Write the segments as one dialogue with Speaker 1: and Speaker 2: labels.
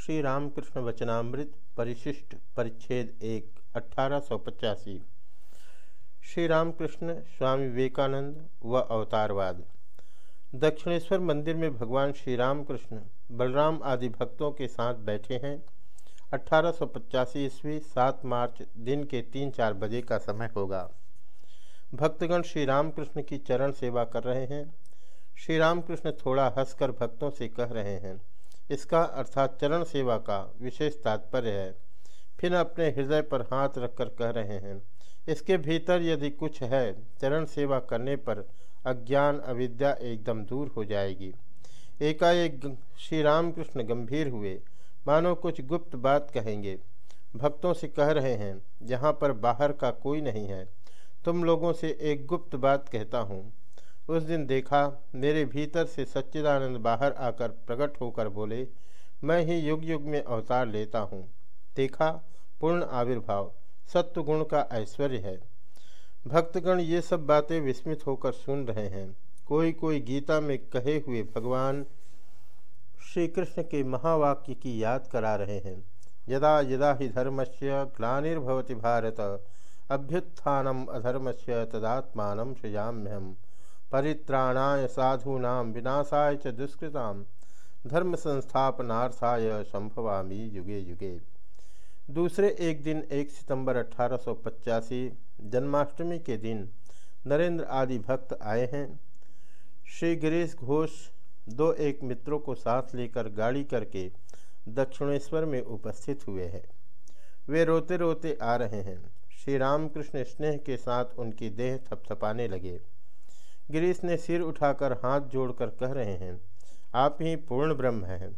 Speaker 1: श्री रामकृष्ण वचनामृत परिशिष्ट परिच्छेद एक, अठारह श्री रामकृष्ण स्वामी विवेकानंद व अवतारवाद। दक्षिणेश्वर मंदिर में भगवान श्री रामकृष्ण बलराम आदि भक्तों के साथ बैठे हैं। अठारह सौ पचासी ईस्वी, सात मार्च दिन के तीन चार बजे का समय होगा। भक्तगण श्री रामकृष्ण की चरण सेवा कर रहे हैं। श्री रामकृष्ण थोड़ा हंसकर भक्तों से कह रहे हैं इसका अर्थात चरण सेवा का विशेष तात्पर्य है। फिर अपने हृदय पर हाथ रखकर कह रहे हैं, इसके भीतर यदि कुछ है, चरण सेवा करने पर अज्ञान अविद्या एकदम दूर हो जाएगी। एकाएक श्री रामकृष्ण गंभीर हुए। मानो कुछ गुप्त बात कहेंगे। भक्तों से कह रहे हैं, यहाँ पर बाहर का कोई नहीं है। तुम लोगों से एक गुप्त बात कहता हूँ। उस दिन देखा, मेरे भीतर से सच्चिदानंद बाहर आकर प्रकट होकर बोले, मैं ही युग युग में अवतार लेता हूँ। देखा, पूर्ण आविर्भाव सत्व गुण का ऐश्वर्य है। भक्तगण ये सब बातें विस्मित होकर सुन रहे हैं। कोई कोई गीता में कहे हुए भगवान श्री कृष्ण के महावाक्य की याद करा रहे हैं। यदा यदा ही धर्म से ग्लानिर्भवति भारत, अभ्युत्थानम अधर्म से तदात्मान सृजाम्यहम। परित्राणाय साधूना विनाशाय च दुष्कृता धर्म संस्थापनार्थाय संभवामी युगे युगे। दूसरे एक दिन, एक सितंबर अठारह सौ पचासी, जन्माष्टमी के दिन नरेंद्र आदि भक्त आए हैं। श्री गिरीश घोष दो एक मित्रों को साथ लेकर गाड़ी करके दक्षिणेश्वर में उपस्थित हुए हैं। वे रोते रोते आ रहे हैं। श्री रामकृष्ण स्नेह के साथ उनकी देह थपथपाने लगे। गिरीश ने सिर उठाकर हाथ जोड़कर कह रहे हैं, आप ही पूर्ण ब्रह्म हैं।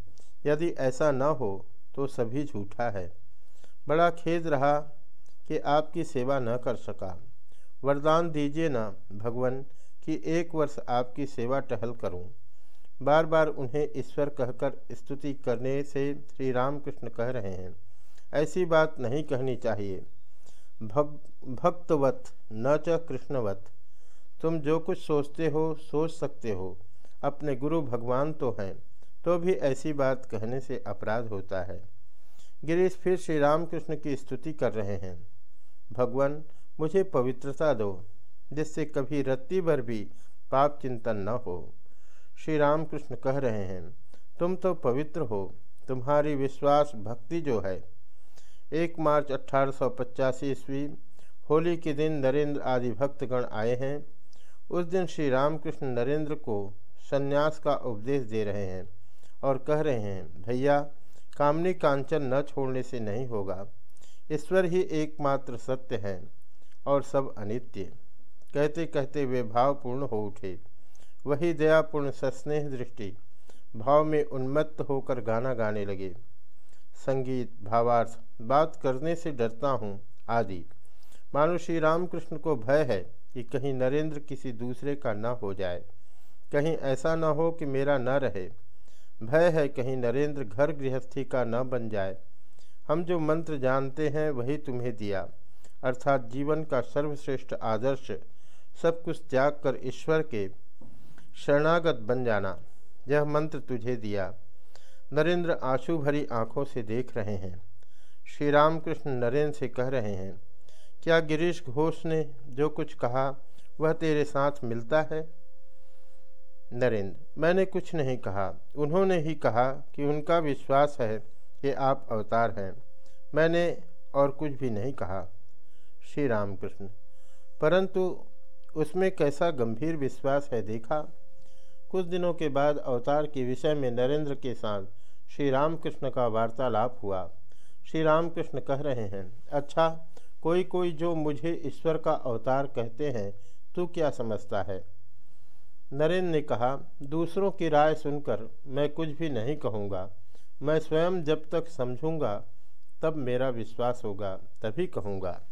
Speaker 1: यदि ऐसा न हो तो सभी झूठा है। बड़ा खेद रहा कि आपकी सेवा न कर सका। वरदान दीजिए ना, भगवान, कि एक वर्ष आपकी सेवा टहल करूँ। बार बार उन्हें ईश्वर कहकर स्तुति करने से श्री रामकृष्ण कह रहे हैं, ऐसी बात नहीं कहनी चाहिए। भक्तवत न च कृष्णवत। तुम जो कुछ सोचते हो, सोच सकते हो। अपने गुरु भगवान तो हैं तो भी ऐसी बात कहने से अपराध होता है। गिरीश फिर श्री रामकृष्ण की स्तुति कर रहे हैं। भगवान, मुझे पवित्रता दो, जिससे कभी रत्ती भर भी पाप चिंतन न हो। श्री रामकृष्ण कह रहे हैं, तुम तो पवित्र हो, तुम्हारी विश्वास भक्ति जो है। एक मार्च अट्ठारह ईस्वी, होली के दिन नरेंद्र आदि भक्तगण आए हैं। उस दिन श्री रामकृष्ण नरेंद्र को संन्यास का उपदेश दे रहे हैं और कह रहे हैं, भैया, कामनी कांचन न छोड़ने से नहीं होगा। ईश्वर ही एकमात्र सत्य है और सब अनित्य कहते कहते वे भावपूर्ण हो उठे। वही दयापूर्ण सस्नेह दृष्टि भाव में उन्मत्त होकर गाना गाने लगे। संगीत, भावार्थ, बात करने से डरता हूँ, आदि। मानो श्री रामकृष्ण को भय है कि कहीं नरेंद्र किसी दूसरे का न हो जाए। कहीं ऐसा न हो कि मेरा न रहे। भय है कहीं नरेंद्र घर गृहस्थी का न बन जाए। हम जो मंत्र जानते हैं, वही तुम्हें दिया। अर्थात जीवन का सर्वश्रेष्ठ आदर्श, सब कुछ त्याग कर ईश्वर के शरणागत बन जाना, यह मंत्र तुझे दिया। नरेंद्र आँसू भरी आँखों से देख रहे हैं। श्री रामकृष्ण नरेंद्र से कह रहे हैं क्या गिरीश घोष ने जो कुछ कहा, वह तेरे साथ मिलता है? नरेंद्र, मैंने कुछ नहीं कहा। उन्होंने ही कहा कि उनका विश्वास है कि आप अवतार हैं। मैंने और कुछ भी नहीं कहा। श्री रामकृष्ण, परंतु उसमें कैसा गंभीर विश्वास है देखा? कुछ दिनों के बाद अवतार के विषय में नरेंद्र के साथ श्री रामकृष्ण का वार्तालाप हुआ। श्री रामकृष्ण कह रहे हैं अच्छा कोई कोई जो मुझे ईश्वर का अवतार कहते हैं, तू क्या समझता है? नरेंद्र ने कहा, दूसरों की राय सुनकर मैं कुछ भी नहीं कहूँगा। मैं स्वयं जब तक समझूँगा, तब मेरा विश्वास होगा, तभी कहूँगा।